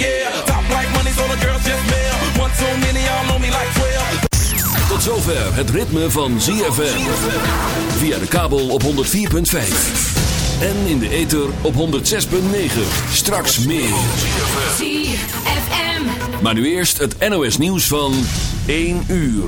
yeah. Top like money, so the girls just mail. One too many, y'all know me like 12. Tot zover het ritme van ZFM. Via de kabel op 104.5. En in de ether op 106.9. Straks meer. ZFM. Maar nu eerst het NOS nieuws van 1 uur.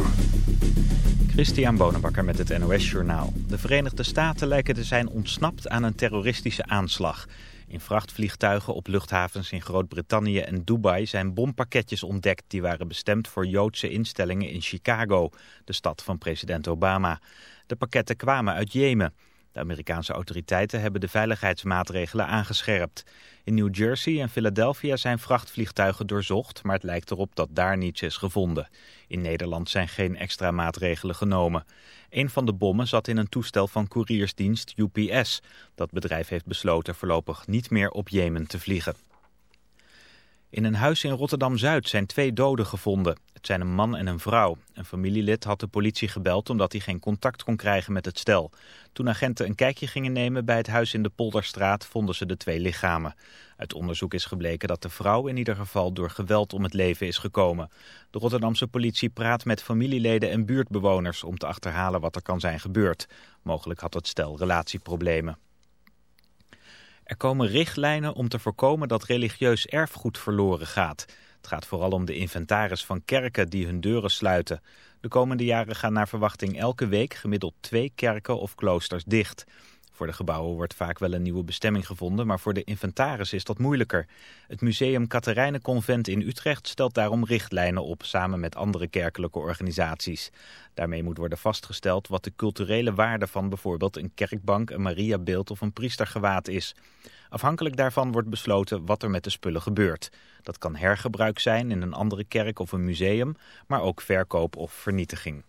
Christian Bonenbakker met het NOS Journaal. De Verenigde Staten lijken te zijn ontsnapt aan een terroristische aanslag. In vrachtvliegtuigen op luchthavens in Groot-Brittannië en Dubai zijn bompakketjes ontdekt... die waren bestemd voor Joodse instellingen in Chicago, de stad van president Obama. De pakketten kwamen uit Jemen. De Amerikaanse autoriteiten hebben de veiligheidsmaatregelen aangescherpt. In New Jersey en Philadelphia zijn vrachtvliegtuigen doorzocht, maar het lijkt erop dat daar niets is gevonden. In Nederland zijn geen extra maatregelen genomen. Een van de bommen zat in een toestel van couriersdienst UPS. Dat bedrijf heeft besloten voorlopig niet meer op Jemen te vliegen. In een huis in Rotterdam-Zuid zijn twee doden gevonden. Het zijn een man en een vrouw. Een familielid had de politie gebeld omdat hij geen contact kon krijgen met het stel. Toen agenten een kijkje gingen nemen bij het huis in de Polderstraat vonden ze de twee lichamen. Uit onderzoek is gebleken dat de vrouw in ieder geval door geweld om het leven is gekomen. De Rotterdamse politie praat met familieleden en buurtbewoners om te achterhalen wat er kan zijn gebeurd. Mogelijk had het stel relatieproblemen. Er komen richtlijnen om te voorkomen dat religieus erfgoed verloren gaat. Het gaat vooral om de inventaris van kerken die hun deuren sluiten. De komende jaren gaan naar verwachting elke week gemiddeld twee kerken of kloosters dicht. Voor de gebouwen wordt vaak wel een nieuwe bestemming gevonden, maar voor de inventaris is dat moeilijker. Het museum Convent in Utrecht stelt daarom richtlijnen op, samen met andere kerkelijke organisaties. Daarmee moet worden vastgesteld wat de culturele waarde van bijvoorbeeld een kerkbank, een Mariabeeld of een priestergewaad is. Afhankelijk daarvan wordt besloten wat er met de spullen gebeurt. Dat kan hergebruik zijn in een andere kerk of een museum, maar ook verkoop of vernietiging.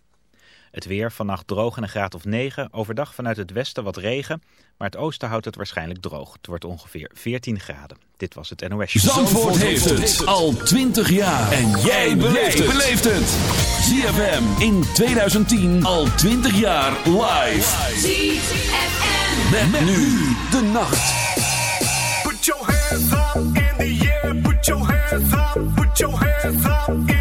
Het weer vannacht droog en een graad of 9. Overdag vanuit het westen wat regen. Maar het oosten houdt het waarschijnlijk droog. Het wordt ongeveer 14 graden. Dit was het NOS. Zandvoort, Zandvoort heeft het al 20 jaar. En jij beleeft het. ZFM in 2010 al 20 jaar live. ZFM. Met, met nu de nacht. Put your hands up in the air. Put your hands up. Put your hands up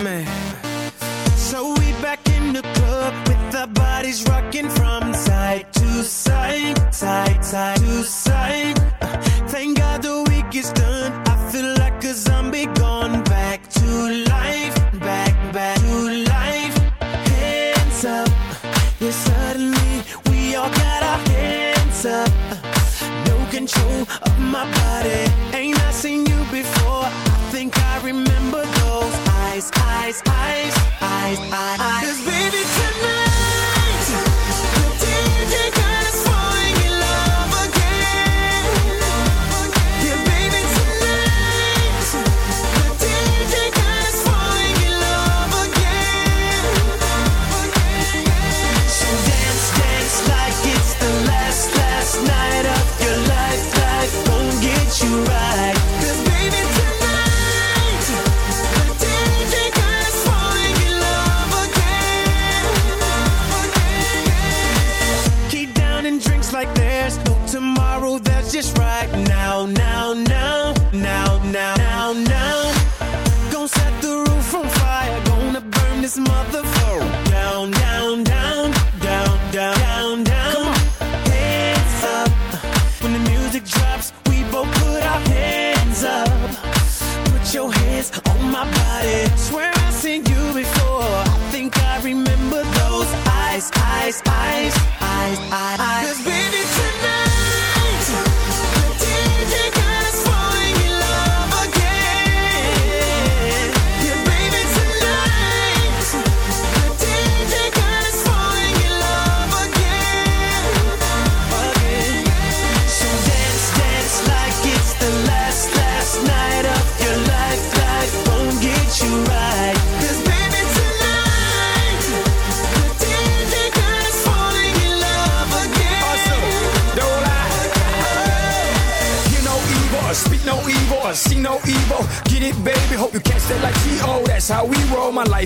man.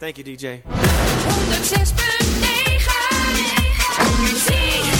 Thank you, DJ. 106.9 Muziek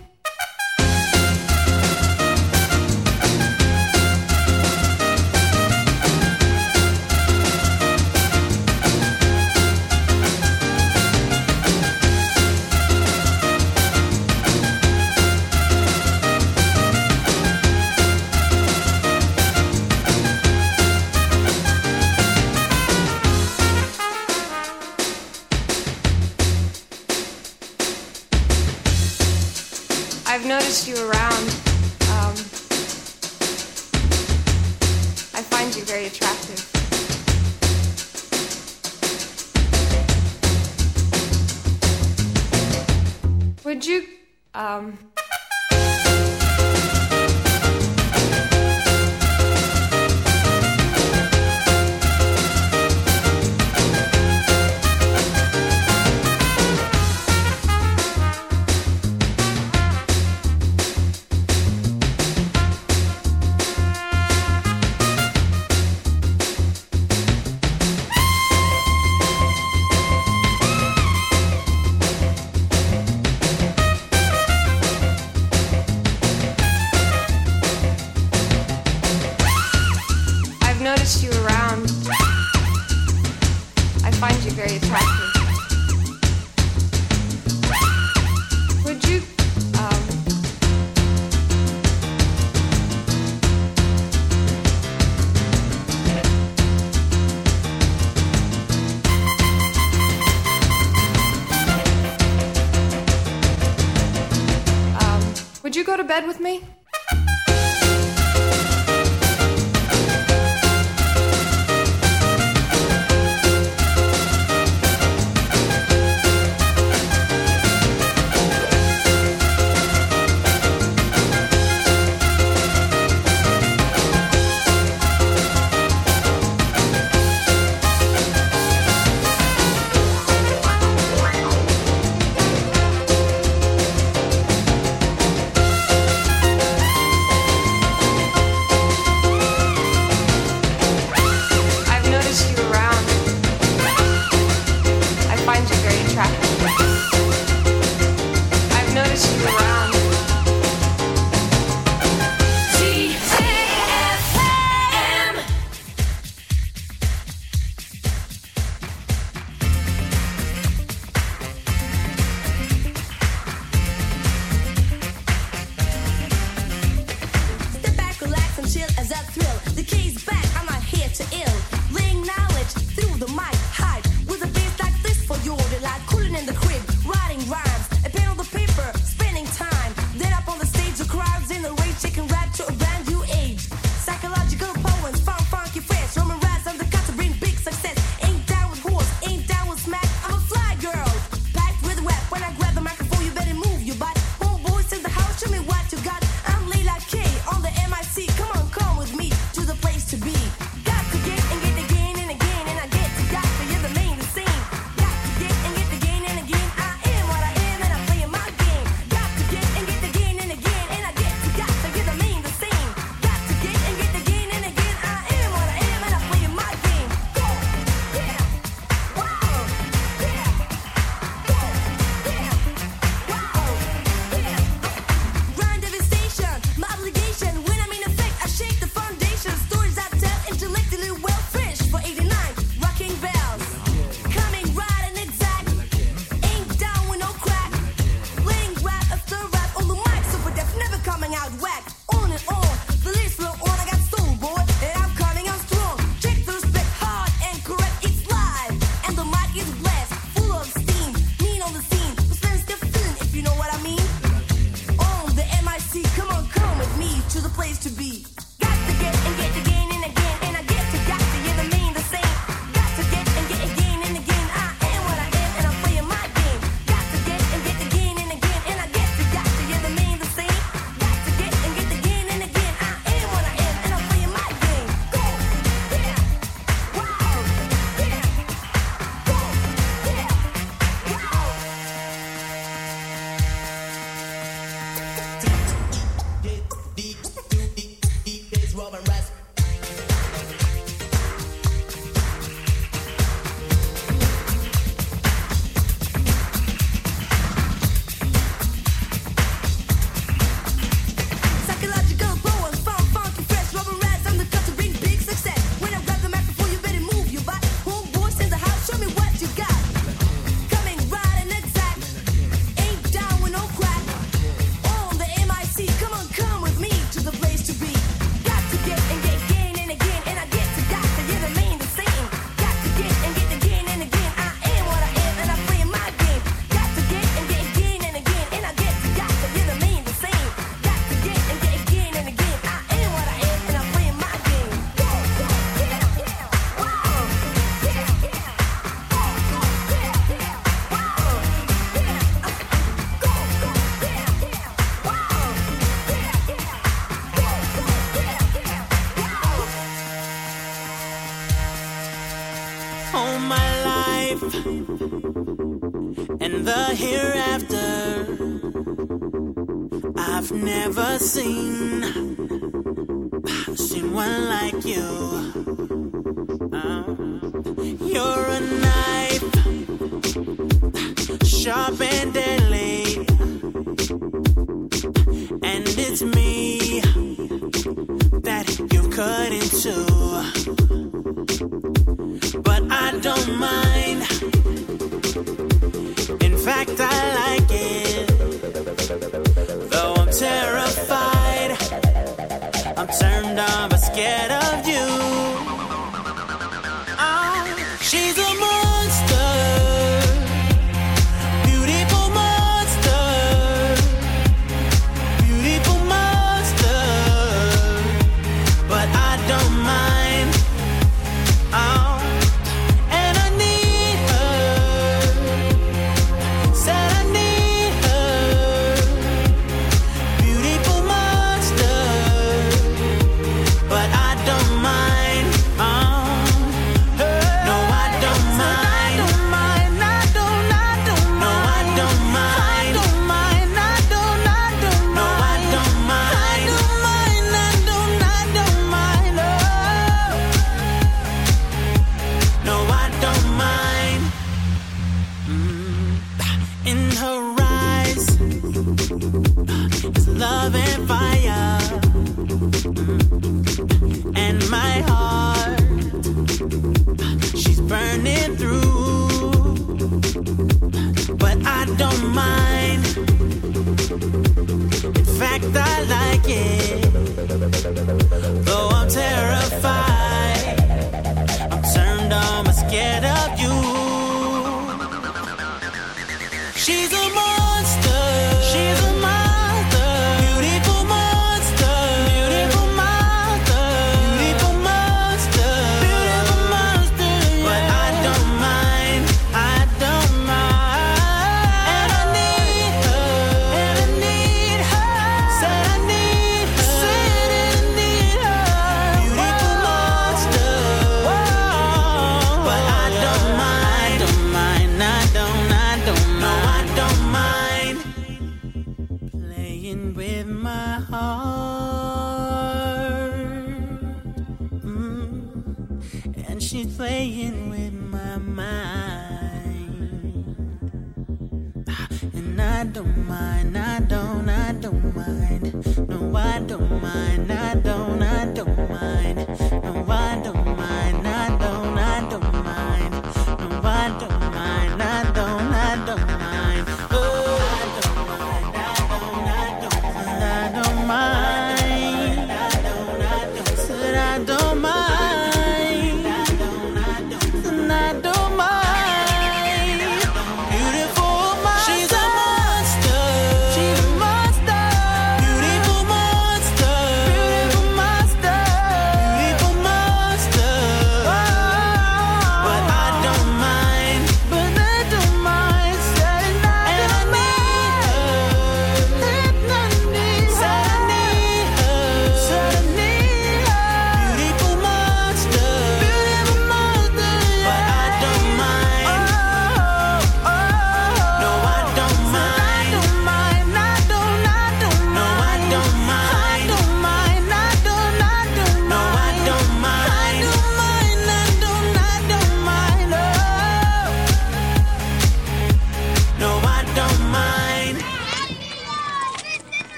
Um,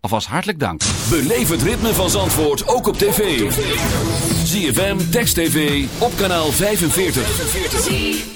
Alvast hartelijk dank. Beleef het ritme van Zandvoort ook op tv. ZFM, Text TV, op kanaal 45.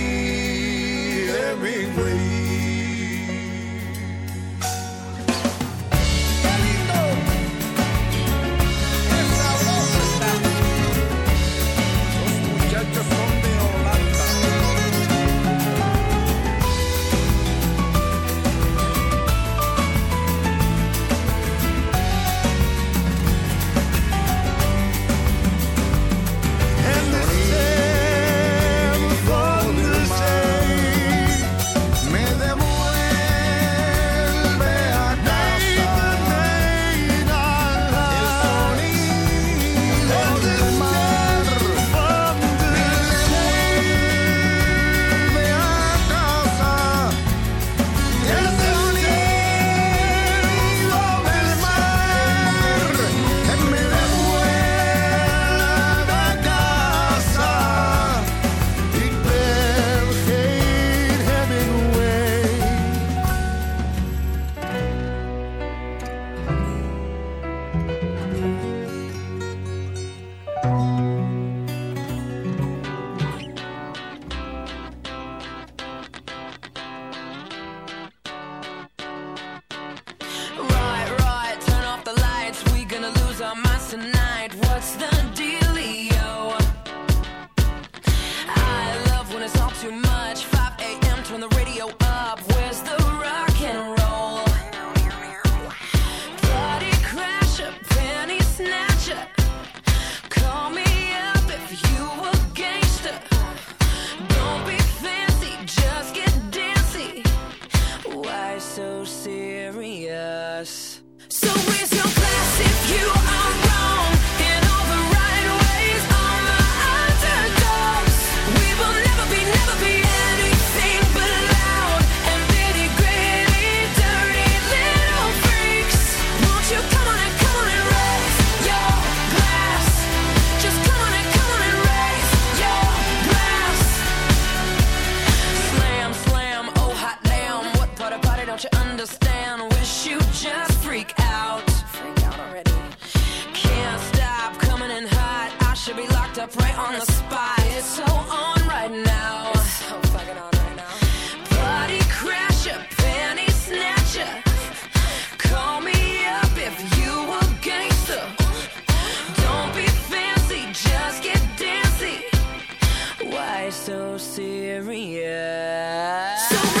Serious? So